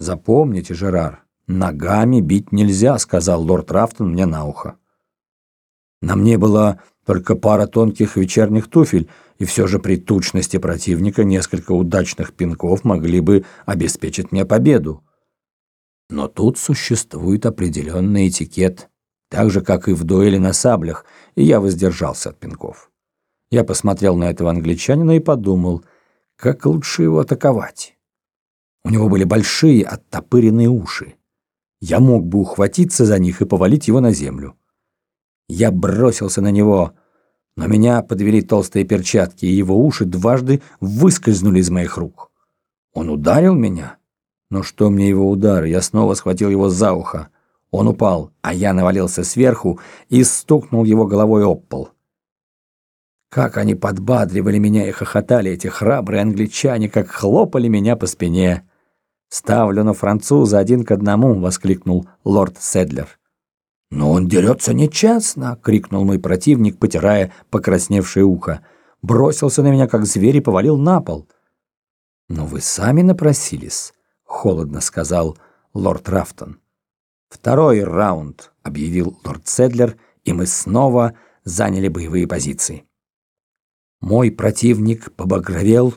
«Запомните, Жерар, ногами бить нельзя», — сказал лорд Рафтон мне на ухо. На мне была только пара тонких вечерних туфель, и все же при тучности противника несколько удачных пинков могли бы обеспечить мне победу. Но тут существует определенный этикет, так же, как и в дуэли на саблях, и я воздержался от пинков. Я посмотрел на этого англичанина и подумал, как лучше его атаковать. У него были большие оттопыренные уши. Я мог бы ухватиться за них и повалить его на землю. Я бросился на него, но меня подвели толстые перчатки, и его уши дважды выскользнули из моих рук. Он ударил меня, но что мне его удар? Я снова схватил его за ухо. Он упал, а я навалился сверху и стукнул его головой об пол. Как они подбадривали меня и хохотали, эти храбрые англичане, как хлопали меня по спине. «Ставлю на француза один к одному!» — воскликнул лорд Седлер. «Но он дерется нечестно!» — крикнул мой противник, потирая покрасневшее ухо. Бросился на меня, как зверь, и повалил на пол. «Но вы сами напросились!» — холодно сказал лорд Рафтон. «Второй раунд!» — объявил лорд Седлер, и мы снова заняли боевые позиции. Мой противник побагровел,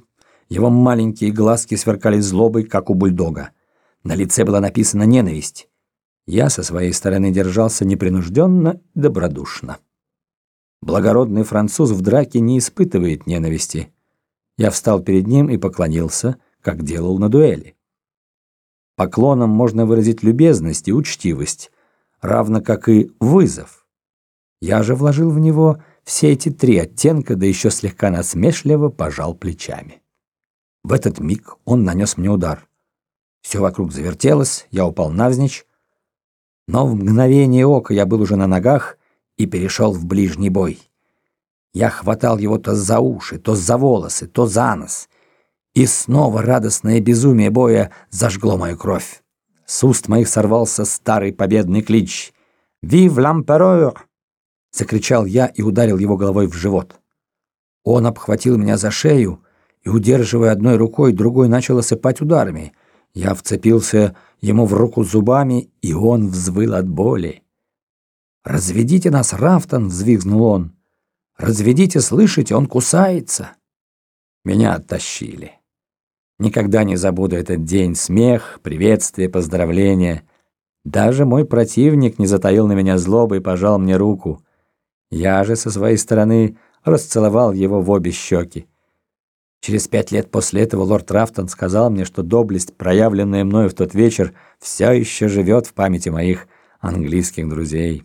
его маленькие глазки сверкали злобой, как у бульдога. На лице была написана ненависть. Я со своей стороны держался непринужденно и добродушно. Благородный француз в драке не испытывает ненависти. Я встал перед ним и поклонился, как делал на дуэли. Поклоном можно выразить любезность и учтивость, равно как и вызов. Я же вложил в него все эти три оттенка, да еще слегка насмешливо пожал плечами. В этот миг он нанес мне удар. Все вокруг завертелось, я упал навзничь, но в мгновение ока я был уже на ногах и перешел в ближний бой. Я хватал его то за уши, то за волосы, то за нос. И снова радостное безумие боя зажгло мою кровь. С уст моих сорвался старый победный клич. «Вив l'empereur!» — закричал я и ударил его головой в живот. Он обхватил меня за шею, и, удерживая одной рукой, другой начал осыпать ударами. Я вцепился ему в руку зубами, и он взвыл от боли. «Разведите нас, Рафтон!» — взвизгнул он. «Разведите, слышите, он кусается!» Меня оттащили. Никогда не забуду этот день. Смех, приветствие, поздравления. Даже мой противник не затаил на меня злобы и пожал мне руку. Я же со своей стороны расцеловал его в обе щеки. Через пять лет после этого лорд Рафтон сказал мне, что доблесть, проявленная мною в тот вечер, все еще живет в памяти моих английских друзей.